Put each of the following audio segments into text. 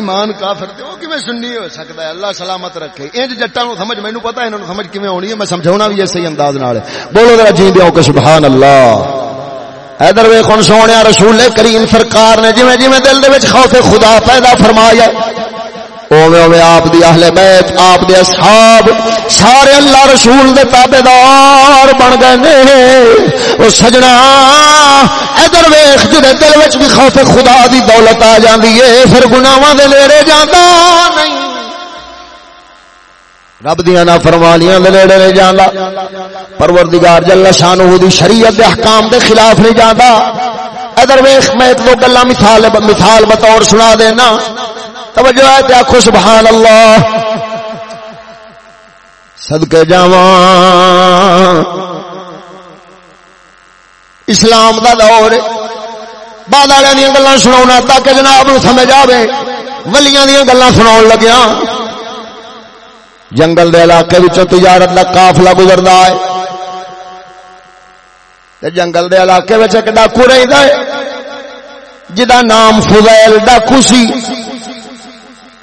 ایمان کافر تے او کیویں سنی ہو سکدا ہے؟ اللہ سلامت رکھے۔ انج جٹاں نو سمجھ مینوں پتہ ہے انہاں نو سمجھ کیویں ہونی ہے، میں سمجھاونا بھی اسی انداز نال۔ بولو ذرا جی دیو کہ سبحان اللہ۔ حیدر ویکھن سونیا رسول کریم سرکار نے جویں جویں دل دے وچ خوف خدا پیدا فرمایا اوے اوے آپ دی اہل بیت، آپ دے اصحاب، سارے اللہ رسول دے تابعدار بن گئے نے۔ او سجنا، ادھر ویکھ جے دل وچ بھی خوف خدا دی دولت آ جاندی ہے، پھر گناہاں دے نیڑے جاندا نہیں۔ رب دیا نا فرمانیاں دے نیڑے نہیں جاندا۔ پروردگار جل شانہ دی شریعت دے احکام دے خلاف نہیں جاندا۔ ادھر ویکھ، میں ایک دو گلاں مثال مثال بطور سنا دینا۔ توجہ ہے تے آکھو سبحان اللہ صدقے جاواں۔ اسلام دا دور۔ بعد والے دیا گلا سنا تاکہ جناب نو سمجھ آئے ولیاں دیا گلا سنا لگیا جنگل دے علاقے تجارت کا قافلہ گزرتا ہے۔ جنگل دے علاقے ایک ڈاکو رہتا ہے۔ جدا نام فضیل ڈاکو سی۔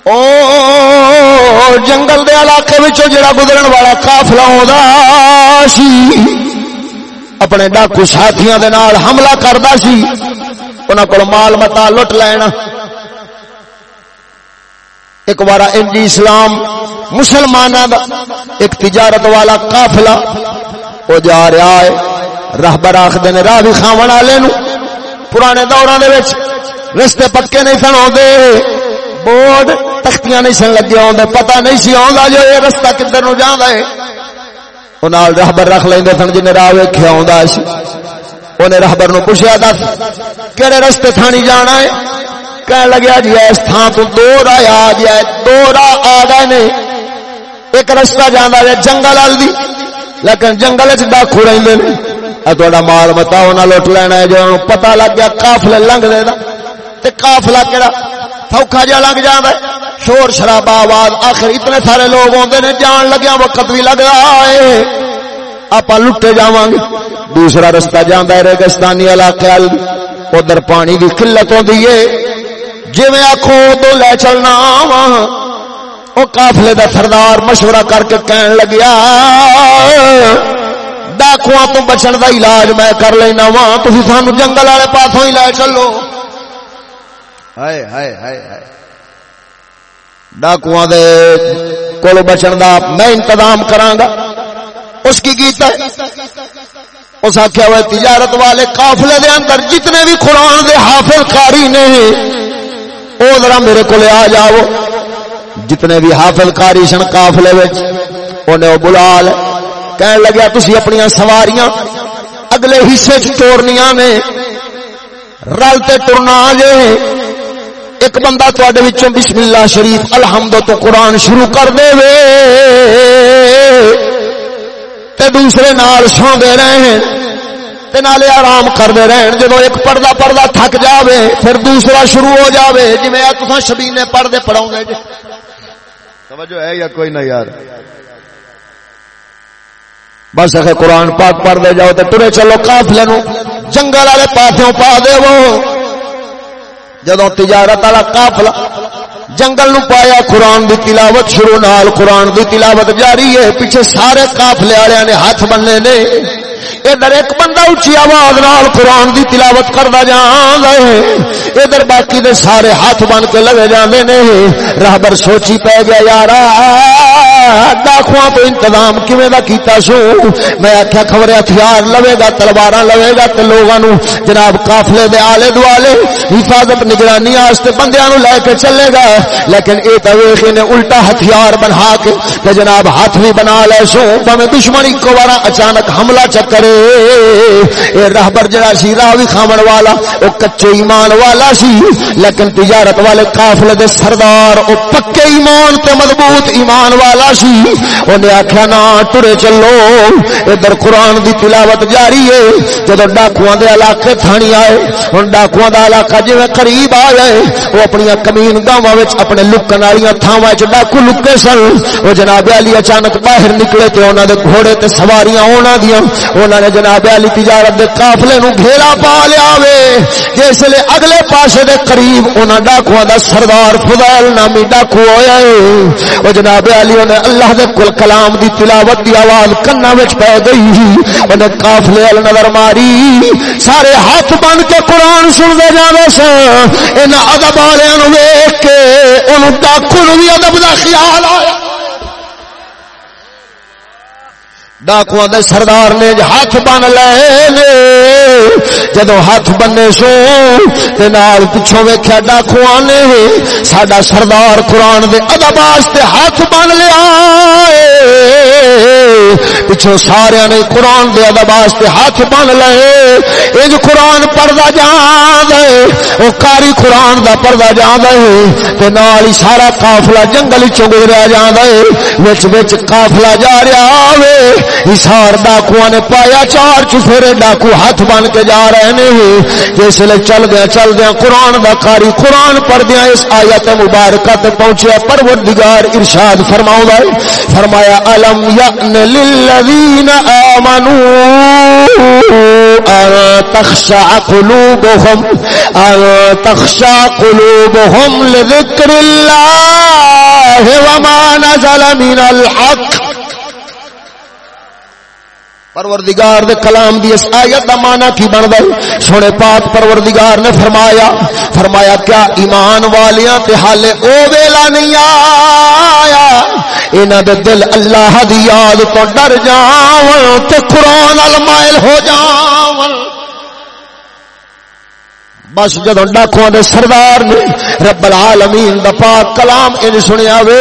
او جنگل دے علاقے وچوں جڑا گزرن والا قافلہ ہوندا سی، اپنے ڈاکو ساتھیاں دے نال حملہ کردا سی، انہاں کول مال متا لٹ لینا ایک بار انجی اسلام مسلمانہ دا ایک تجارت والا قافلہ، او جا رہا ہے راہبر آخدے نے راہ بھی کھاون والے نو پرانے دوراں دے وچ رستے پکے نہیں سن ہوندے بورڈ تختیاں نہیں سن لگے ہوندے پتہ نہیں سی ہوندا جو یہ رستہ کدھر نو جاندا ہے او نال راہبر رکھ لیندے سن جنے راہ ویکھیا ہوندا سی راہبر نو پوچھیا، دس، کیڑے رستے تھانی جانا ہے کہنے لگیا جی اس تھان تو دو راہ آ گیا ہے جی دو راہ آ گئے نے۔ ایک رستہ جانا ہے جنگل وال دی۔ لیکن جنگل چ ڈاکو رہندے نے۔ تھوڑا مال متا انہاں لٹ لینا ہے جو پتہ لگ گیا، قافلے لنگ دے دا۔ تے قافلہ کیڑا؟ سوکھا جا لگ جاندا ہے شور شرابہ آواز، آخر اتنے سارے لوگ ہوندے نے جان لگیا وقت بھی لگ رہا ہے۔ آپ لٹے جاواں گے دوسرا رستہ جاندا ہے ریگستانی علاقے ادھر پانی دی قلت ہوندی ہے۔ جویں آکھو تو لے چلنا وا او قافلے دا سردار مشورہ کر کے کہن لگیا ڈاکواں تو بچن دا علاج میں کر لینا وا تسی سانو جنگل والے پاسوں ہی لے چلو۔ ہائے ہائے ہائے ہائے ڈاکواں دے کول بچن دا میں انتظام کراں گا اس کی کیتا ہے اس آخیا ہوئے تجارت والے قافلے دے اندر جتنے بھی قرآن دے حافظ قاری نے او ذرا میرے کو آ جاؤ جتنے بھی حافظ قاری سن قافلے وچ انہیں او بلا لے کہنے لگیا تسی اپنی سواریاں اگلے حصے چ توڑنیاں نے رل تے ٹرنا جے ایک بندہ تواڈے وچوں بسم اللہ شریف الحمد تو قرآن شروع کر دے وے تے دوسرے نال سو دے رہے ہیں تے نالے آرام کر کرتے رہن جب ایک پردہ پردہ تھک جاوے، پھر دوسرا شروع ہو جاوے۔ جی میں تسا شبینے پڑھتے پڑھاؤ گے۔ جی توجہ ہے یا کوئی نہ یار؟ بس اگر قرآن پاک پڑھ دے جاؤ تو ٹرے چلو قافلے نو جنگل والے پاسوں پا دے وہ جدو تجارت والا کافلا جنگل نو پایا، قرآن دی تلاوت شروع نال، قرآن دی تلاوت جاری ہے۔ پیچھے سارے قافلے والے نے ہاتھ بننے نے۔ ادھر ایک بندہ اچھی آواز نال قرآن دی تلاوت کرتا جان ہے۔ ادھر باقی دے سارے ہاتھ بن کے لگے جاندے نے۔ راہبر سوچی پہ گیا یار ڈاکواں تو انتظام کیویں دا کیتا سو؟ میں آخیا خبر ہتھیار لوے گا تلوار لوے گا تے لوگاں جناب قافلے دے آلے دوالے حفاظت نگرانی واسطے بندیاں نو لے کے چلے گا۔ لیکن اے تے نے الٹا ہتھیار بنا کے تے جناب ہاتھ بھی بنا لے سو بھویں دشمن کو بار اچانک حملہ چکرے۔ اے راہبر جڑا سی راہ بھی کھاون والا، او کچے ایمان والا سی۔ لیکن تجارت والے قافلے دے سردار، او پکے ایمان تے مضبوط ایمان والا سی۔ انہیں آخیا نا ٹرے چلو، ادھر قرآن دی تلاوت جاری ہے۔ جب ڈاکو دے علاقے تھانی آئے ہوں ڈاکو دا علاقہ جی قریب آ جائے وہ اپنی کمین گاواں اپنے لکن والی تھاواں ڈاکو لکے سن۔ وہ جناب علی اچانک باہر نکلے تے انہوں دے گھوڑے تے سواریاں ہونا دیا انہوں نے جناب علی تجارت دے قافلے نو گھیرا پا لیا وے۔ جس لے اگلے پاسے دے قریب انہاں ڈاکواں دا سردار فضیل نامی ڈاکو ہویا ہے۔ او جناب علی نے اللہ دے کل کلام دی تلاوت دی آواز کنا وچ پے گئی انہیں قافلے ال نظر ماری۔ سارے ہاتھ بن کے قرآن سن دے جاوے سن۔ انہاں ادب والے نو ویکھ کے ان ڈاکو نو بھی ادب کا خیال آیا۔ ڈاکو دے سردار نے ہاتھ بن لے جدو ہاتھ بننے سو نال پچھوں ویخیا ڈاکو نے سڈا سردار قرآن دے ادب واسطے ہاتھ بن لیا پچھوں سارے نے قرآن دے ادب واسطے ہاتھ بن لے۔ اج قرآن پڑھتا جان وہ کاری قرآن دا پڑھتا جان ہے نال ہی سارا کافلا جنگل چ گزریا جان ہے کافلا جا رہا ہے ہسار ڈاکو نے پایا، چار چفیرے ڈاکو ہاتھ بن کے جا رہے ہیں جس لیے چل گیا چل گیا۔ قرآن دا کاری قرآن پڑھ دیا۔ اس آیت مبارکہ تے پہنچیا پروردگار ارشاد فرماؤں گا فرمایا علم یعن للذین آمنوا ان تخشع قلوبهم، ان تخشع قلوبهم لذکر اللہ وما نزل من الحق پروردگار دے کلام دی اس آیت دا معنی کی بن گئی سونے پاک پروردگار نے فرمایا فرمایا، کیا ایمان والیاں تے حال او ویلا نہیں آیا؟ انہاں دے دل اللہ دی یاد تو ڈر جاون تے قرآن المائل ہو جاون۔ بس جدو ڈاکو دے سردار نے رب العالمین دا پاک کلام ان سنیا وے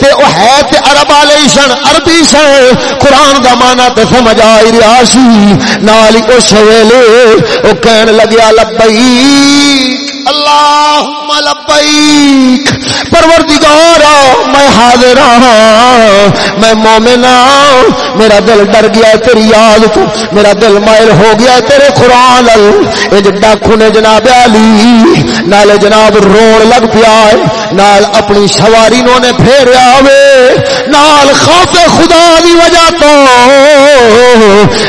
تے او ہے تے عرب والے سن، عربی سن، قرآن دا مانا تے سمجھ آئی رہا سی نال اس ویلے او کہن لگیا، لبیک، اللہم لبیک، پروردگار، میں حاضر ہاں میں مومن ہاں میرا دل ڈر گیا تیری یاد تو، میرا دل مائل ہو گیا تیرے قرآن ال۔ اے ڈاکو نے جناب علی نالے جناب رون لگ پیا ہے۔ نال اپنی سواری نو نے پھیریا وے نال خوف خدا دی وجہ تو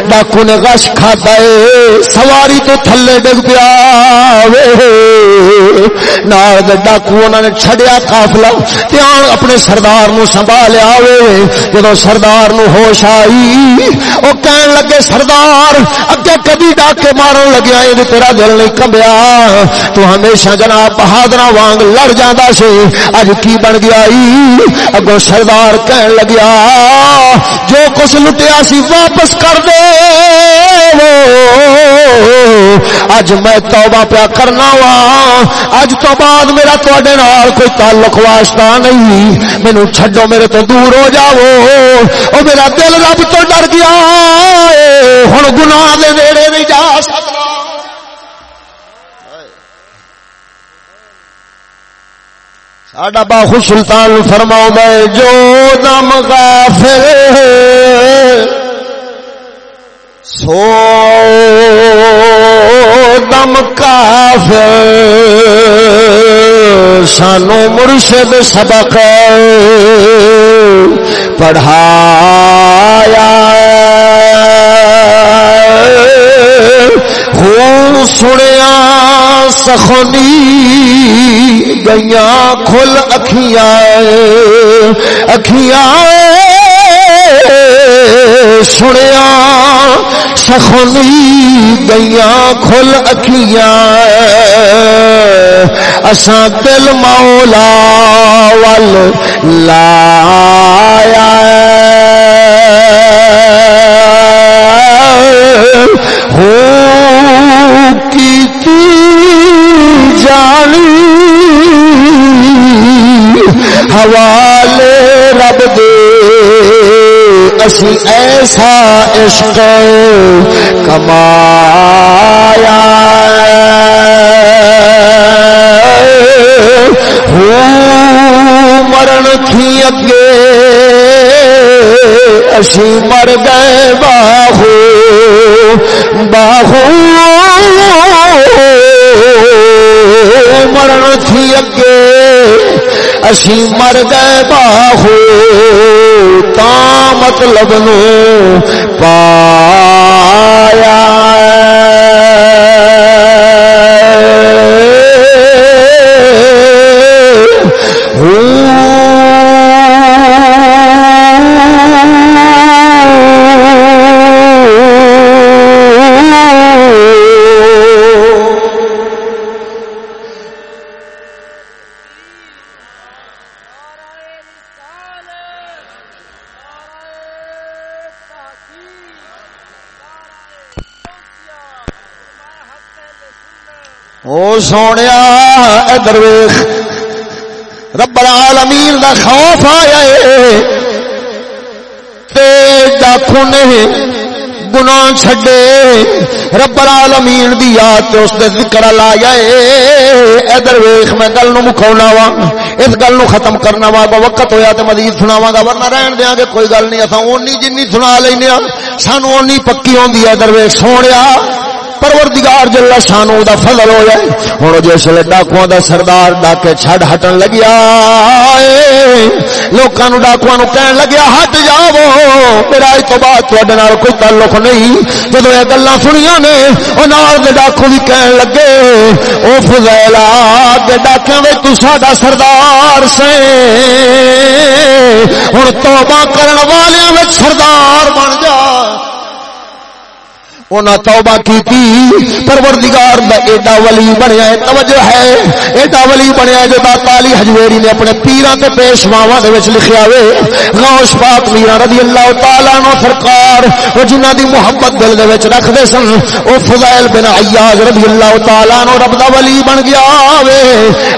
ڈاکو نے غش کھاتا ہے، سواری تو تھلے ڈگ پیا وے نال ڈاکو انہوں نے چھڈیا قافلہ دھیان اپنے سردار نو سنبھالیا ہوئے۔ جدو سردار نو ہوش آئی وہ کہن لگے، سردار، اگے کدی ڈاکے مارن لگیا یہ تیرا دل نہیں کمبیا۔ تو ہمیشہ جناب بہادر وانگ لڑ جانا سی۔ اج کی بن گیا اگو سردار کہن لگیا، جو کچھ لٹیا سی واپس کر دے۔ اج میں توبہ پیا کرنا وا۔ اج تو بعد میرا تڈے نال کوئی تعلق واسطہ نہیں۔ مینو چھڈو میرے تو دور ہو جاؤ۔ او میرا دل رب تو ڈر گیا۔ ہوں گناہ دے نیڑے نہیں جا سکتا ساڈا باہو سلطان فرماؤ، میں جو دم غافل سو دم کافر سانو مرشد سبق پڑھایا۔ ہوں سنیا سخنی گیا کھل اکھیاں اکھیاں سنیا سخنی گیا کھل اکھیاں اساں دل مولا ول لایا عشق کمایا مرن تھی اگے، اسی مر گئے باہو باہو مرن تھی اگے اسی مر گئے باہو، تا مطلب نو پایا سونے ادر ویخ رب العالمین دا خوف آیا ڈاکو نے گنا چھڈے۔ رب العالمین دی یاد تے اس دے ذکر لایا ادھر ویخ میں گل نو مکھونا وا، اس گل نو ختم کرنا وا وقت ہویا تے مزید سناواں گا، ورنہ رہن دیاں گے، کوئی گل نہیں، اساں اونی جنی سنا لینے ہاں۔ سانو اونی پکی ہوندی ہے ادھر ویخ سونیا۔ پروردگار جل شانو دا فضل ہو جائے ہن جس لے ڈاکواں دا سردار ڈاکے چھڈ ہٹن لگیا لوکاں نو ڈاکواں نو کہن لگیا، ہٹ جاؤ۔ میرا اس تو بعد تواڈے نال کوئی تعلق نہیں۔ جدوں اے گلاں سنیاں نے، او نال دے ڈاکو بھی کہن لگے، او فضیلا دے ڈاکیاں وچ تو ساڈا سردار سے۔ ہن توبہ کرن والیاں وچ سردار بن جا۔ انہاں توبہ کی تھی پروردگار دا ایڈا ولی بنیا ہے، توجہ ہے۔ ایڈا ولی بنیا ہے جو داتا علی حجویری نے اپنے پیراں تے پیشواواں دے وچ لکھیا ہوئے غوث پاک میرا رضی اللہ تعالی عنہ سرکار او جنہاں دی محبت دل دے وچ رکھ دے سن او فضائل بن عیاض رضی اللہ تعالی عنہ رب دا ولی بن گیا وے۔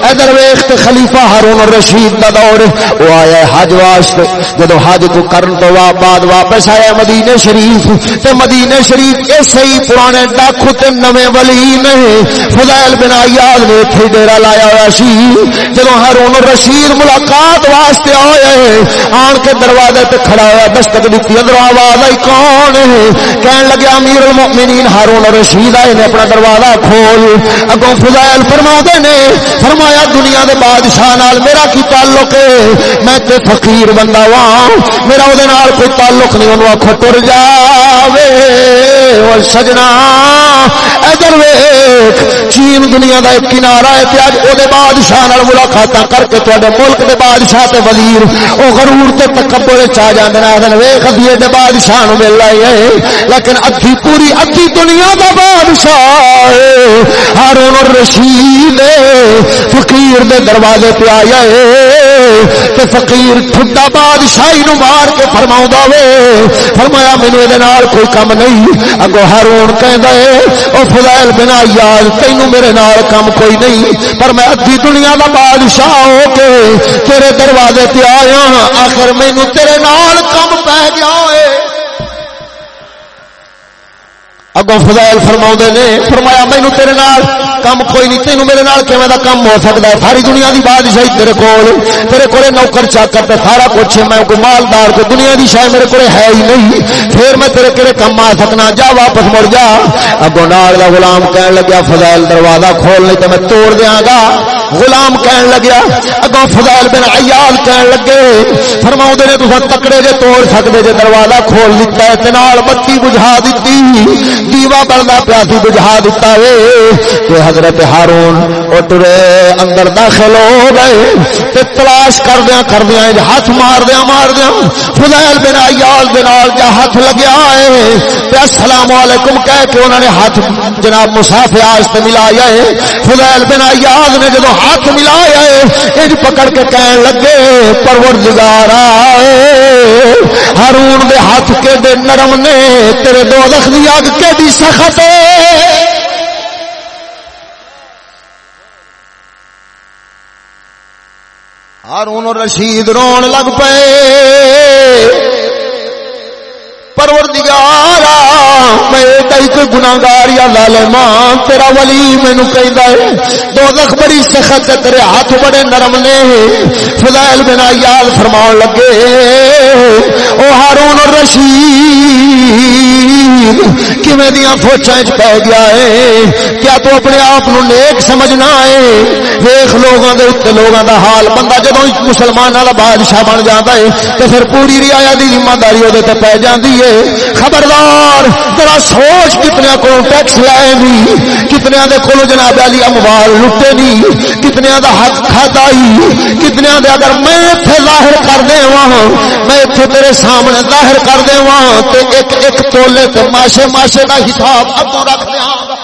ادھر ویکھ تے خلیفہ ہارون الرشید دا دور او آیا حج واسطے۔ جدو حج کو کرن تو بعد واپس آیا مدینے شریف، تے مدینے شریف سی پرانے ڈاکو تے نوے ولی نہیں فضائل بن ایاد نے ایتھے ڈیرا لایا ہوا سی۔ جدوں ہارون رشید ملاقات واسطے آئے آن کے دروازے تے کھڑا ہوا دستک دتی اندر آواز آئی، کون ہے؟ کہن لگا امیر المؤمنین ہارون رشید آئے نے اپنا دروازہ کھول۔ اگوں فضائل فرماؤندے نے، فرمایا، دنیا دے بادشاہ نال میرا کی تعلق ہے؟ میں تے فقیر بندہ وا میرا او دے نال کوئی تعلق نہیں، اونوں آکھو ٹر جاوے اور سجنا۔ ادھر ویخ چین دنیا کا ایک کنارا ہے تے اج او بادشاہ نال ملاقاتاں کر کے تواڈے ملک دے بادشاہ تے وزیر، او غرور تے تکبر وچ آ جاندے نے۔ ادھر ویخ ادھی دے بادشاہ نو مل آئے ہے لیکن ادھی پوری ادھی دنیا دا بادشاہ ہارون الرشید فقیر دے دروازے پہ آیا ہے تے فقیر ٹھڈا بادشاہی نو مار کے فرماوندا وے۔ فرمایا، مینوں دے نال کوئی کم نہیں۔ اگو ہارون کہندا ہے او فضائل بنا یاد تینو میرے نال کم کوئی نہیں۔ پر میں ادھی دنیا دا بادشاہ ہو کے تیرے دروازے تے آیا ہاں، آخر مینو تیرے نال کم پہ گیا فضائل فرما نے، فرمایا مینو تیرے نال کم کوئی نہیں تینوں میرے نال کیویں دا کم ہو سکتا ہے؟ ساری دنیا دی بادشاہی تیرے کول، تیرے کولے نوکر چاکر تے سارا کچھ میں کوئی مالدار، کوئی دنیا دی شے میرے کولے ہے ہی نہیں۔ پھر میں تیرے کیڑے کم آ سکنا، جا واپس مڑ جا۔ اگوں نال دا غلام کہن لگا فضائل دروازہ کھول، نہیں تے میں توڑ دیاں گا۔ غلام کہن لگیا، اگوں فضائل بن عیال کہن لگے۔ فرماؤں نے تسا تکڑے جے توڑ سکدے، جے دروازہ کھول دتا ہے، تے نال بتی بجھا دتی دیوا بلدا پیاسی بجھا دتا وے۔ تے حضرت ہارون اترے اندر داخل ہو گئے۔ تے تلاش کردیا کردیا ہاتھ مار دیا مار دیا فضائل بن ایال بنال جا ہاتھ لگیا ہے۔ تے السلام علیکم کہہ کے انہوں نے ہاتھ جناب مسافر آج تے ملایا ہے۔ فضائل بن ایال نے جدو ہاتھ ملایا ہے اج پکڑ کے کہن لگے پروردگار ہارون دے ہاتھ کے دے نرم نے، تیرے دو لکھ دی اگ کے دی سخت ہارون رشید رون لگ پے پروردگارا میں ایک گناہگار یا ظالمان تیرا ولی مینوں کہندا ہے دوزخ بڑی سخت تیرے ہاتھ بڑے نرم نے۔ فضائل بنا یاد فرماون لگے، او ہارون رشید کیویں دیاں فوجاں وچ پے گیا ہے؟ کیا تو اپنے آپ نو نیک سمجھنا ہے؟ ویکھ لوگاں دے اوتے لوگاں دا حال، بندہ جدوں مسلماناں دا بادشاہ بن جاندا ہے، تے پھر پوری رعایا دی ذمہ داری اودے تے پے جاندی ہے۔ خبردار ذرا سوچ کتنے کو ٹیکس لائے نہیں کتنے دے کولو جناب علی اموال لٹے نہیں کتنے دا حق کھاتا ہی کتنے دے اگر میں ایتھے ظاہر کر دے میں ایتھے تیرے سامنے ظاہر کر دے تے ایک ایک تولے تے ماشے ماشے دا حساب اگوں رکھ دیاں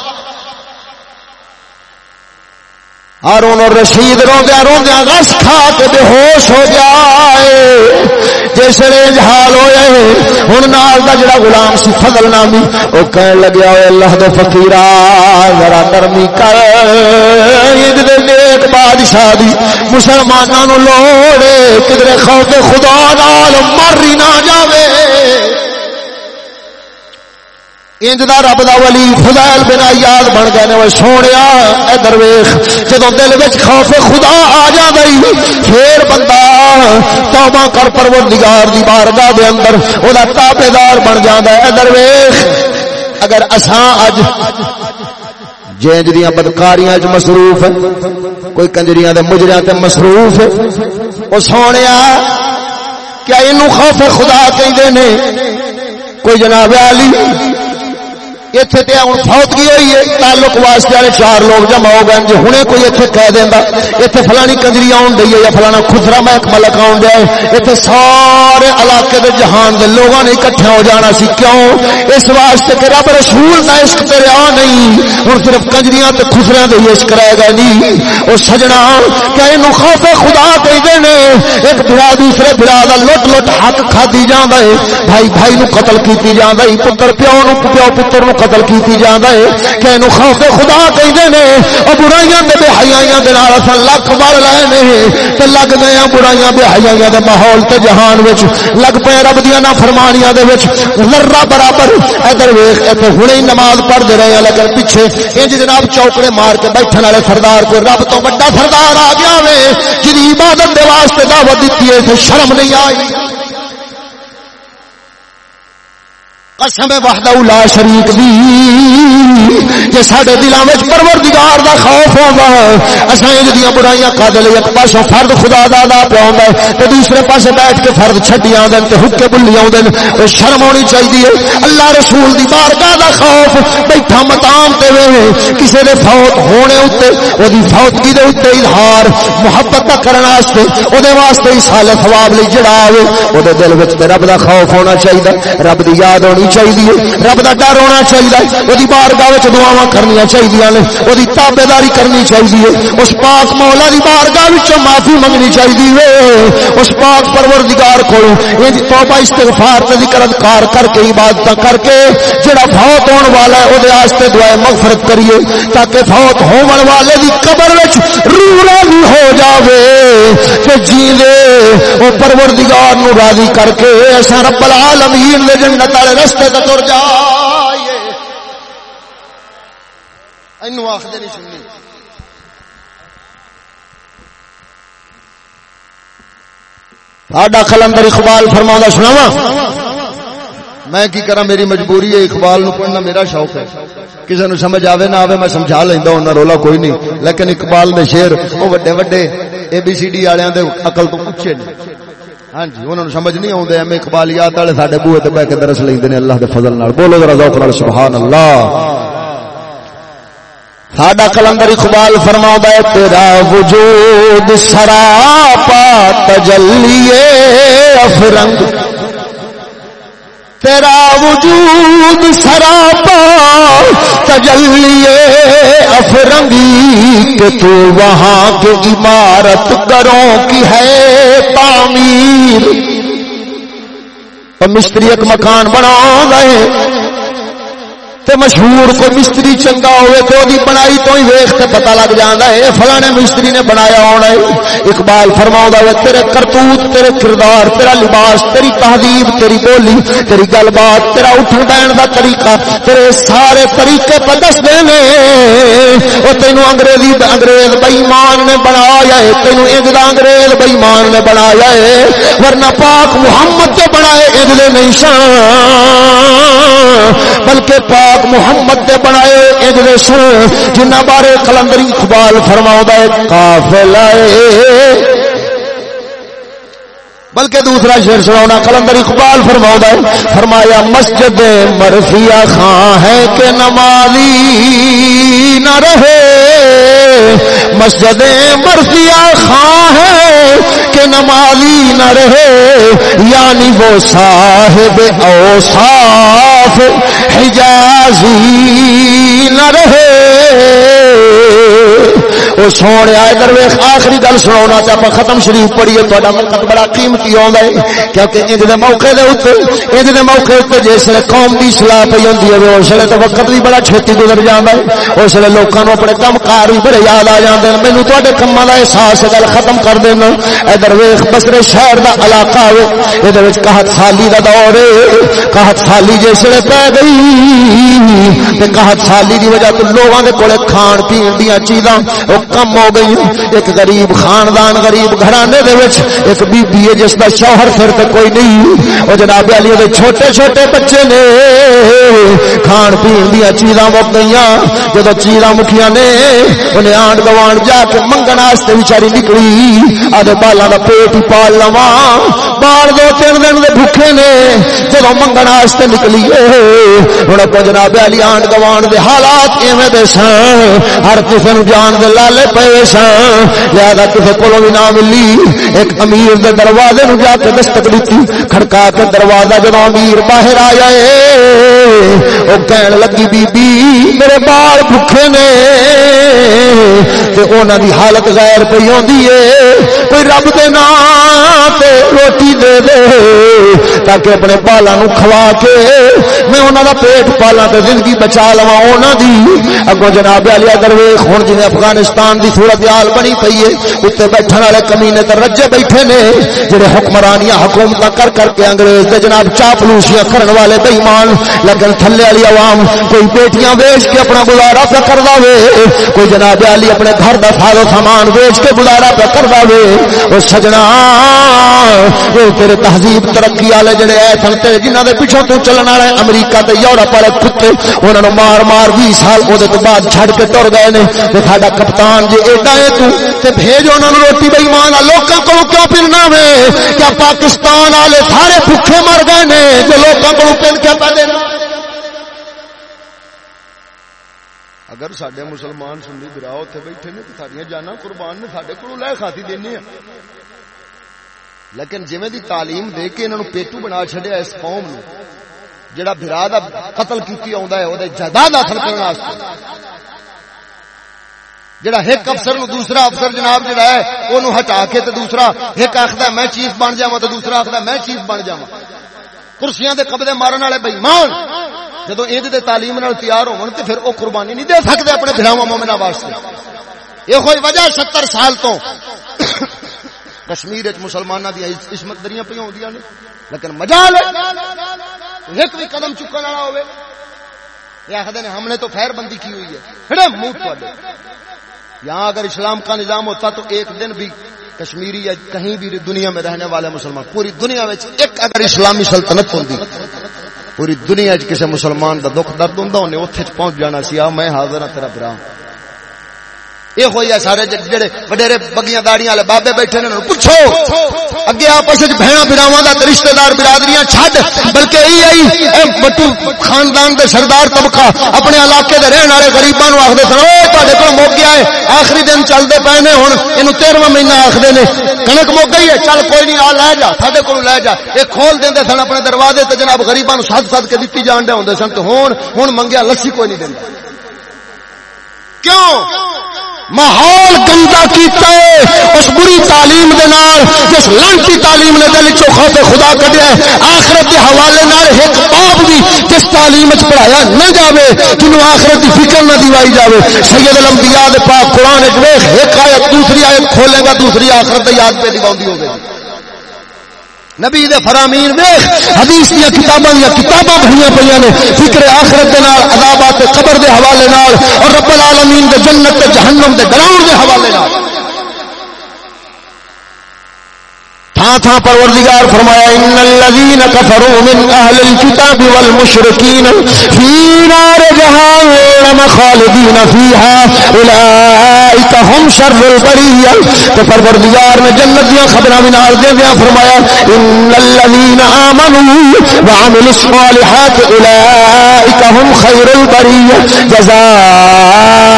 ہارون اور رشید روندیا روندیا گس کھا کے بے ہوش ہو جائے۔ جس رینج حال ہوئے ہوں نال دا جڑا غلام سی فضل نامی، او کہن لگیا ہوئے اللہ دے فقیرا، ذرا نرمی کر۔ عید دے نیک بادشاہ دی مسلماناں نو لوڑے کدھر خوف خدا نال مر نہ جاوے۔ انج دا رب دا ولی فضائل بنا یاد بن گئے نے سونیا۔ اے درویش، جدوں دل وچ خوف خدا آ جاوی پھر بندہ توبہ کر پروردگار دی بارگاہ دے اندر او دا تابعدار بن جاندا اے درویش، اگر اساں اج جینج دیاں بدکاریاں وچ مصروف کوئی کنجریاں دے مجریاں تے مصروف او سونیا، کیا اینو خوف خدا کہندے نے؟ کوئی جناب علی اتنے تے ہوں فوتگی ہوئی ہے تعلق واسطے والے چار لوگ جمع ہو گئے جی ہوں کوئی اتنے کہہ دینا اتنے فلانی کنجری آن ڈی ہے یا فلانا خسرا محک ملک آن دیا اتنے سارے علاقے دے جہان دے لوگوں نے اکٹھے ہو جانا سی کیوں اس واسطے کہ رب رسول کا عشق تے نہیں ہوں صرف کنجریاں تے خسرے دے عشق رہ گئے نہیں وہ سجنا کیا یہ خوف خدا کہتے ہیں ایک برا دوسرے برا کا لٹ لٹ حق کھدی جانا ہے بھائی بھائی نو قتل کی جانا ہے پتر پیو نو پیو پتر نو قتل کیتی جاندا ہے۔ کہ اینو خوف خدا کہندے نے، او برائیاں تے بے حیائیاں دے نال اساں لکھ مر لے نے تے لگ گئے ہیں برائیاں بے حیائیاں دے ماحول تے جہان وچ۔ لگ پے رب دیاں نافرمانیاں دے وچ۔ ذرہ برابر۔ ادھر ویکھ ایتھے ہنے نماز پڑھ دے رہے ہیں، لیکن پیچھے انج جناب چوکڑے مار کے بیٹھن والے سردار کو رب تو بڑا سردار آ گیا وے جی عبادت دے واسطے دعوت دتی ہے شرم نہیں آئی۔ قسم وحدہ لا شریک دی. کہ ساڈے دلاں وچ پروردگار دا خوف ہوندا اساں ایں دیاں برائیاں کڈ ایک پاسوں فرد خدا دا ادا پاوندا تے دوسرے پاسے بیٹھ کے فرد چھڈی آندے تے حکے بلی آندے او شرم ہونی چاہیے اللہ رسول دی بارگاہ دا خوف بیٹھا مقام تے وے. کسے دے فوت ہونے اوتے او دی فوتگی دے اوتے اظہار محبت دا کرن واسطے، او دے واسطے ہی سال ثواب لئی جڑا آوے، او دے دل وچ تے رب دا خوف ہونا چاہیے رب دی یاد ہونی چاہیے رب کا ڈر ہونا چاہیے وہ بارگاہ دعا کرنی چاہیے وہ تابے داری کرنی چاہیے اس پاک مولا کی بارگاہ معافی منگنی چاہیے اس پاک پروردگار کو یہ توبہ استغفار ذکر کار کر کے عبادت کر کے جڑا فوت ہونے والا ہے وہ دعائیں مغفرت کریے تاکہ فوت ہون والے کی قبر روڑا بھی ہو جاوے کہ جی دے وہ پروردگار نو راضی کر کے ایسا رب العالمین دے جنت والے رستے تے تر جائیے اینو آخدے نہیں سننی۔ ساڈا کلندر اقبال فرما سناوا میں کی کرا میری مجبوری ہے اقبال نو پڑھنا میرا شوق ہے۔ کسی نو سمجھ آوے نہ آوے میں سمجھا لینا ہونا رولا کوئی نہیں۔ لیکن اقبال دے شیر وہ وڈے وڈے اے بی سی ڈی والے اقل تو پوچھے نہیں۔ ہاں جی انہوں نے سمجھ نہیں آتے ایم اقبالیات والے سارے بوے تو بہ کے درس لیندے نے، اللہ دے فضل نال۔ بولو ذرا ذوق نال سبحان اللہ ساڈا کلندر اقبال فرماؤ ہے، تیرا وجود سراپا تجلیے افرنگ۔ تیرا وجود سراپا تجلی افرنگی کہ تو وہاں کے عمارت کروں کی ہے تعمیر۔ مستری ایک مکان بنا گئے تے مشہور کوئی مستری چنگا ہوئے تو دی بنائی تو ہی ویخ تے پتہ لگ جاندا ہے فلانے مستری نے بنایا ہونا ہے۔ اقبال فرماؤں ہے، تیرے کرتوت، تیرے کردار، تیرا لباس، تیری تہذیب، تیری بولی، تیری گل بات تیرا اٹھن بہن دا طریقہ، تیرے سارے طریقے پہ دس دینے او تینو انگریزی انگریز بےمان نے بنایا ہے تینو انج دا انگریز بےمان نے بنایا ہے۔ ورنہ پاک محمد جو بنائے انج دے نہیں بلکہ پاک محمد دے بنائے اجلے سن جنہ بارے کلندری اقبال فرماؤں ہے قافلہ بلکہ دوسرا شیر سناؤنا کلندر اقبال فرماؤں ہے، فرمایا، مسجد مرفیہ خان ہے کہ نمازی نہ رہے۔ مسجد مرفیہ خان ہے کہ نمازی نہ رہے۔ یعنی وہ صاحب اوصاف حجازی نہ رہے۔ وہ سونے آئے درویخ آخری گل سنا چاہتا ختم شریف پڑھیے تو وقت بڑا قیمتی آ کیونکہ انج دے موقع دے اتنے انج دے موقع اتنے جس ویلے قوم کی سلاح پی ہوتی ہے اس ویلے تو وقت بھی بڑا چھتی گزر جانا ہے اس ویلے لوگوں اپنے کم کار بھی بڑے یاد آ جاتے ہیں۔ مینو تے کما کا احساس گل ختم کر دینا۔ ادھر ویخ، بسرے شہر کا علاقہ ہو یہ کہت سالی کا دور ہے۔ کہت سالی جس ویلے پی گئی کہت سالی کی وجہ تو لوگوں کے کول کھان پی دیا چیزاں وہ کم ہو گئی ایک غریب خاندان، غریب گھرانے دے وچ ایک بی بی ہے جس دا شوہر پھر تے کوئی نہیں۔ او جناب علی دے چھوٹے چھوٹے بچے نے۔ کھان پین دی چیزاں مک گئیاں۔ جدو چیزاں مکھیاں نے، انہیں آنڈ گوان جا کے منگن واسطے بیچاری نکلی۔ آدھے بالا دا پیٹ ہی پال لواں۔ بال دو تین دن دے بھوکے نے۔ جدو منگن واسطے نکلی ہن کو جناب علی آنڈ گوان دے حالات ایویں دے سن۔ ہر کسے نو جان دے لال لالے پے سن لہذا کسی کو بھی نہ ملی۔ ایک امیر دے دروازے نو جا کے دستک دیتی، کھڑکا کے دروازہ جب امیر باہر آیا وہ کہن لگی بی بی میرے بال بھوکے نے۔ انہوں دی حالت غیر پی ہوندی ہے۔ کوئی رب دے نام تے روٹی دے دے، تاکہ اپنے بالا نو کھوا کے میں انہوں دا پیٹ پالا تے زندگی بچا لوا انہوں دی۔ اگوں جناب علی درویش ہوں جی افغانستان مسلمان دی صورت حال بنی پئی ہے۔ اتنے بیٹھنے والے کمینے تے رجے بیٹھے نے، جڑے حکمرانیاں حکومت کر کر کے انگریز دے جناب چاپلوسیاں کرن والے بےمان لیکن تھلے والی عوام، کوئی بیٹیاں بیچ کے اپنا گزارا پہ کر دے کوئی جناب علی اپنے گھر کا سارا سامان بیچ کے گزارا پہ کر دے وہ سجنا اے تیرے تہذیب ترقی والے جڑے اے سن جنہ دے پیچھوں تو چلن والے امریکہ تے یورپ والے کتے انہوں نے مار مار بھی سال وہ بعد چھڑ کے تر گئے نے۔ تے ساڈا کپتان جی ایڈا ہے تو تے بھیج انہوں نے روٹی بےمان لوگوں کو کیوں پھرنا وے؟ کیا پاکستان والے سارے بھوکے مر گئے نے جو لوگوں کو پھر کیا پہ دینا؟ اگر سڈے مسلمان سنی برا اتنے بیٹھے نے تو ساری جانا قربان نے سڈے کو لے کھاتی دینی ہے ہاں۔ لیکن جویں دی تعلیم دے کے انہوں پیٹو بنا چڈیا اس قوم نو جڑا برا دا قتل کی آ جائیداد حاصل کرنے جڑا ایک افسر نو دوسرا افسر جناب جڑا ہے، اونوں ہٹا کے تے دوسرا، ایک آخدا میں چیف بن جاواں تے دوسرا آخدا میں چیف بن جاواں۔ کرسیاں دے قبضے مارن والے بے ایمان جدوں ایں دے تعلیم نال تیار ہون تے پھر او قربانی نہیں دے سکدے اپنے بھراواں مومناں واسطے۔ یہ کوئی وجہ 70 سال تو۔ کشمیر وچ مسلماناں دی عصمت دریاں پئی ہوندیاں نے۔ لیکن مجال ایک بھی قدم چکن والا ہوے یہ آخر ہم نے تو خیر بندی کی ہوئی ہے۔ منہ یہاں اگر اسلام کا نظام ہوتا تو ایک دن بھی کشمیری یا کہیں بھی دنیا میں رہنے والے مسلمان، پوری دنیا میں ایک اگر اسلامی سلطنت ہوتی پوری دنیا کسی مسلمان کا دکھ درد ہوں انہیں اتنے پہنچ جانا سی، آ میں حاضر ہوں تیرا برا یہ ہوئی ہے سارے جڑے وڈیرے بگیاں داڑیاں والے بابے بیٹھے نے پوچھو۔ اگے آپس بہنا براوا کا رشتہ دار برادریاں چھڈ۔ بلکہ یہ آئی، اے بٹو خاندان دے سردار طبقہ، اپنے علاقے دے رہن والے غریباں نو آکھدے سن اوے تہاڈے کول موک گیا ہے، آخری دن چلدے پے نے ہن اینو 13واں مہینہ آکھدے نے، کنک موک گئی ہے، چل کوئی نہیں، آ لے جا ساڈے کول لے جا۔ اے کھول دیندے سن اپنے دروازے تے، جناب غریباں نو سد سد کے دتی جان دے ہوندے سن، تے ہن ہن منگیا، لسی کوئی نہیں دیندا۔ کیوں؟ ماحول گندا کیتا ہے، اس بری تعلیم دے نال، جس لانتی تعلیم نے دل چو خوف خدا کڈیا ہے، آخرت دے حوالے نال ایک باپ بھی جس تعلیم وچ پڑھایا نہ جاوے، جنوں آخرت دی فکر نہ دیوائی جاوے۔ سید الانبیاء دے پاک قران وچ ویکھ، ایک آیت دوسری آیت کھولے گا، دوسری آخرت دی یاد پہ دیواندی ہوے نبی دے فرامین ویکھ، حدیث دی کتاباں یا کتاباں بھریاں پیاں نے، فکر آخرت دے نال، عذابات قبر دے حوالے نال، اور رب العالمین دے جنت تے جہنم دے گراؤنڈ دے حوالے نال۔ تھا تھا پروردگار فرمایا، ان الذين كفروا من اهل الكتاب والمشركين في نار جهنم خالدين فيها اولئك هم شر البريه تو پروردگار نے جنت دی خبراں بھی نال دے دیا، فرمایا، ان الذين امنوا وعملوا الصالحات اولئك هم خير البريه جزاء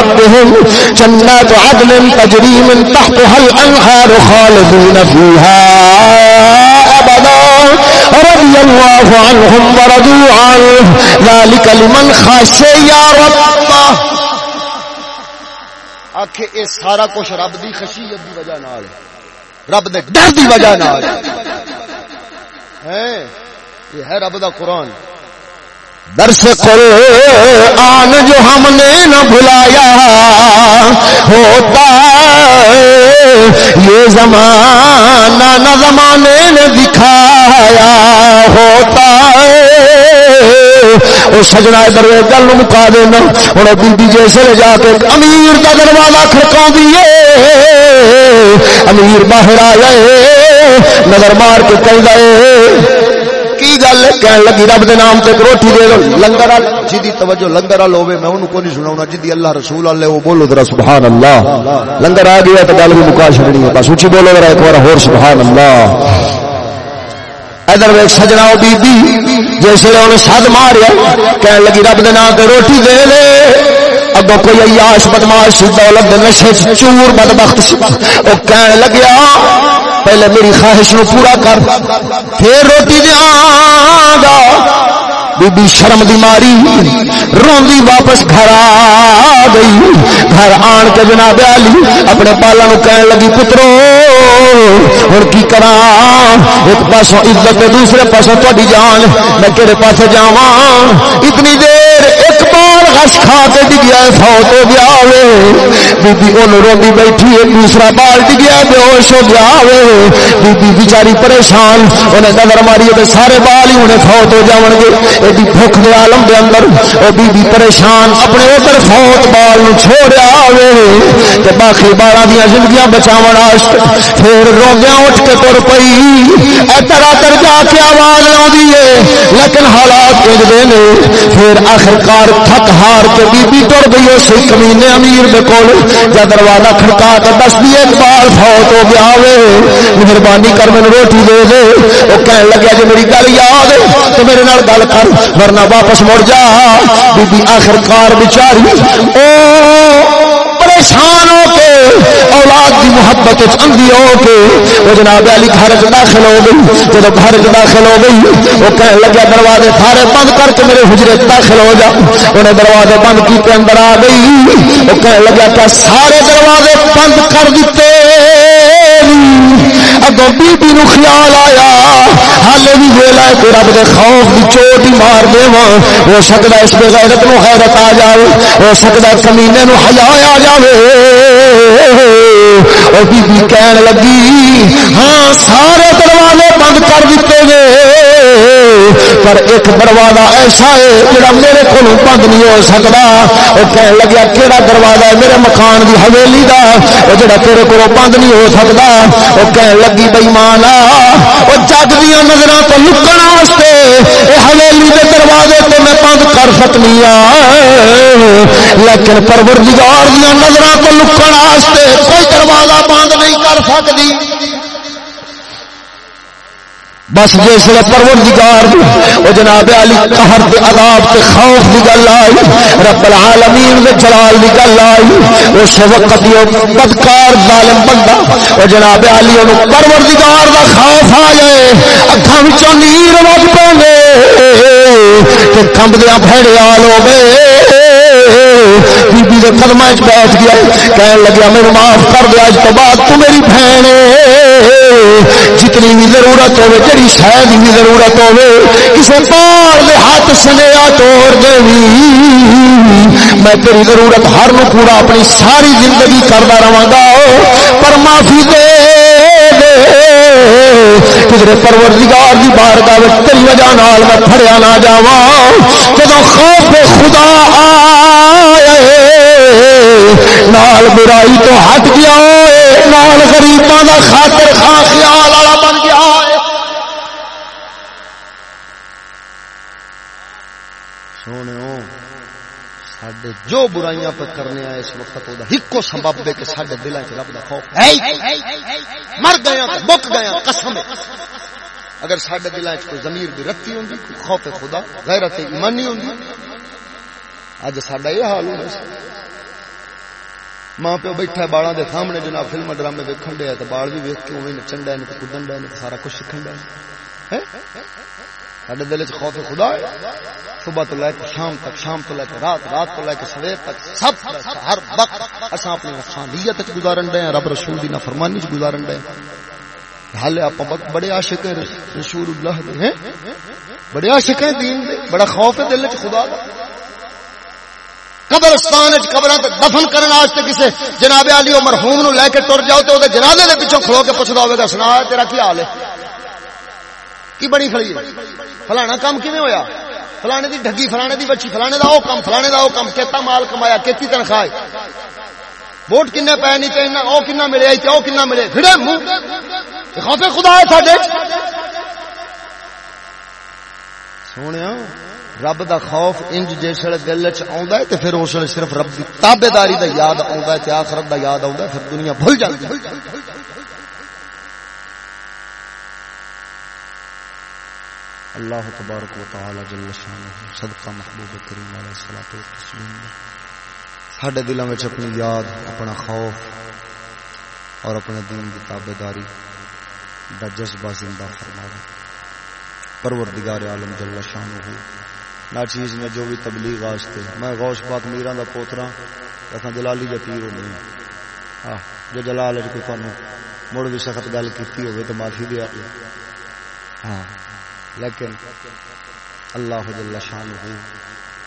ربهم جنات عدن تجري من تحتها الأنهار خالدين فيها أبدا. رضي الله عنهم ورضوا عنه. ذلك لمن خاشي يا رب. آخے اے سارا کچھ رب دی خشیت دی وجہ نال، رب دے ڈر دی وجہ نال۔ ہے، یہ ہے رب دا قرآن۔ درس قرآن جو ہم نے نہ بھلایا ہوتا یہ زمانہ نہ زمانے نے دکھایا ہوتا وہ سجنا دروے گل مکا دینا۔ ہوں بی بی جیسے جا کے امیر کا دروازہ کھڑکا دیے امیر باہر آ جائے نظر مار کے کہہ گئے کی گل کہن لگی رب دے نام تے روٹی دے دو لنگر وال جدی توجہ، لنگر وال ہوے میں اونوں کوئی نہیں سناونا جدی اللہ رسول اللہ وہ بولو ذرا سبحان اللہ لنگر آ گیا تے گل بھی مکا چھڑنی ہے، بس اونچی بولو ذرا ایک بار اور سبحان اللہ ادھر ویک سجنا او بی بی جیسے انہوں سد ماریا، کہن لگی رب دے نام تے روٹی دے لے۔ اگو کوئی عیاش بدماش دولت دے نشے چور بدبخت او کہن لگیا، پہلے میری خواہش نو پورا کر۔ پھر روٹی دیا گا بی بی شرم دی ماری۔ روندی واپس گھر آ گئی۔ گھر آن کے جناب علی۔ اپنے بالا نو کہنے لگی، پترو ہوں کی کرا ایک پاسوں عزت تے دوسرے پاسوں تاری جان میں کہڑے پاس جا اتنی دیر ایک بار ہس کھا کے ڈگیا فوت ہو گیا بی بی ان روندی بیٹھی ہے، دوسرا بال ڈگیا بے ہوش ہو گیا بی بی بیچاری پریشان، انہیں نظر ماری سارے بال ہی انہیں فوت ہو جاؤ گے۔ ایڈی بھوک دے عالم دے اندر، او بی پریشان، اپنے ادھر فوت بال نو چھوڑیا آوے تے باقی باراں دیاں زندگیاں بچاون واسطے پھر روندیاں اٹھ کے تر پئی۔ اتر اتر جا کے آواز آوندی ہے لیکن حالات اجدے نے۔ پھر آخرکار تھک ہار کے بی بی ٹر گئی اس کمینے امیر دے کول۔ جا دروازہ کھڑکا کے دس دی ایک بار فوت ہو گیا وے۔ مہربانی کر میں روٹی دے دے۔ او کہن لگا جے جی میری گل یاد تو میرے نال گل کر، ورنہ واپس مڑ جا۔ بی بی آخر کار بیچاری، او انسان ہو کے، اولاد کی محبت اندھی ہو کے۔ وہ جناب علی گھر داخل ہو گئی۔ جب گھر داخل ہو گئی، وہ کہنے لگا دروازے سارے بند کر کے میرے حجرے داخل ہو جا۔ انہیں دروازے بند کیتے اندر آ گئی۔ وہ کہنے لگا کہ سارے دروازے بند کر دیتے۔ اگو بی بی نو خیال آیا حال بھی ویلا ہے کہ رب دے خوف دی چوٹ ہی مار دے ہو سکتا اس بے غیرت نو حیرت آ جاوے، ہو سکتا کمینے نو حیا آ جاوے۔ اور بی بی کہن لگی ہاں سارے دروازے بند کر دیتے گئے پر ایک دروازہ ایسا ہے جڑا میرے کو بند نہیں ہو سکتا وہ کہنے لگیا کہڑا دروازہ ہے؟ میرے مکان دی حویلی دا۔ وہ جڑا تیرے کو بند نہیں ہو سکتا وہ کہنے لگی بئی وہ جگ دیا نظر تو لکن واسطے یہ حویلی کے دروازے تو میں بند کر سکنی لیکن پروردگار دیا نظر تو لکن واسطے کوئی دروازہ بند نہیں کر سکتی بس جس پروردگار وہ جناب علی قہر دے عذاب تے خوف دی گل آئی۔ رب العالمین دے جلال دی گل آئی۔ اس وقت یہ بدکار ظالم بندہ۔ وہ جناب علی انہوں پروردگار دا خوف آ جائے۔ اکھاں وچوں نیر وگ پے تے کمبدیاں بھڑے آل ہو گئے۔ بی بی دے قدمہ اچ بیٹھ گیا کہنے لگیا میرے معاف کر دے، اج تو بعد تو میری بہن جتنی بھی ضرورت ہوے، جڑی شاید بھی ضرورت ہوے کسے پار دے ہاتھ سنیا توڑ دے میں تیری ضرورت ہر نو پورا اپنی ساری زندگی کردا رہاں گا۔ پر معافی دے دے۔ کدھر پروردگار دی بارگاہ وچ تیری وجہ نال میں پھڑیا نہ جاواں۔ جدوں خوف خدا آ آئے۔ نال برائی تو ہٹ گیا نال غریباں دا خاطر خاں خیال والا بن گیا سونے سڈے جو برائیاں پہ کرنے آئے اس وقت وہ ہکو سبب ہے کہ سڈے دلوں چ رب کا خوف مر گیا مک گیا قسم اگر سڈے دلوں چ کوئی زمیر بھی رتی ہوں کوئی خوف خدا، غیرت ایمانی ہوں اج سڈا یہ حال ہونا ماں پیو بیٹھا بالا دے سامنے، جناب فلم ڈرامے ویکن ڈیا تو بال بھی ویک کے اوی نچن ڈے کدن ڈے سارا کچھ سیکھن ڈے سڈے دل چ خوف خدا ہے۔ صبح تو لے کے شام تک، شام تو لے کے رات رات تو لے کے سویر تک، سب ہر وقت اصا اپنی نفسانیت گزارن ڈے رب رسول دی نافرمانی چ گزارن ڈے حال آپ بڑے عاشق ہیں، رسول اللہ دے، ہیں؟ بڑے عاشق ہیں دین دے۔ بڑا خوف ہے دل چ خدا دا۔ قبرستان قبر دفن کرنے کسی جناب علی مرحوم نو لے کے ٹر جاؤ تو جنازے کے پیچھوں کھلو کے پوچھتا ہوگا سنا تیرا کی حال ہے؟ کی بنی کھڑی فلانا کام کیویں ہویا؟ فلانے دی ڈگی فلانے دی بچی، فلانے دا او کم فلانے دا او کم کیتا مال کمایا کیتی تنخواہ ووٹ کنے پے نہیں تے او کنا ملے تے او کنا ملے۔ پھڑے منہ۔ خوف خدا ہے ساڈے سونیا رب دا خوف انج جسے دل چ آندا ہے تے پھر اس نے صرف رب دی تابعداری دا یاد آندا ہے تے آخرت دا یاد آندا ہے، پھر دنیا بھول جاندی ہے۔ اللہ تبارک و تعالی جل شانہ صدقہ محبوب کریم علیہ الصلوۃ والتسلیم ساڈے دلوں وچ اپنی یاد، اپنا خوف اور اپنے دین دی تابعداری دا جذبہ زندہ فرماوے۔ پروردگار عالم جل شانہ نہ چیز نے جو بھی تبلیغ واسطے، میں غوث پاک میرا دا پوترا اساں جلالی جا پیر ہونے ہاں جو جلال ہے کوئی تانوں مڑ بھی سخت گل کیتی ہوے تے معافی دے ہاں لیکن اللہ جل شان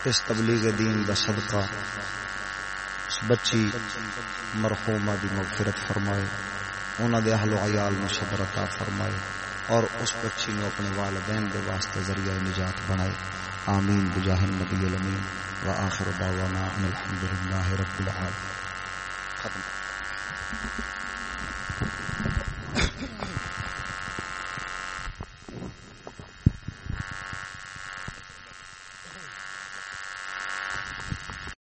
اس تبلیغ دین دا صدقہ اس بچی مرحومہ دی مغفرت فرمائے، انہاں دے اہل و عیال نو صبر عطا فرمائے، اور اس بچی نو اپنے والدین دے واسطے ذریعہ نجات بنائے۔ آمین بجاہ النبی الامین و آخر دعوانا ان الحمدللہ رب العالمین ختم۔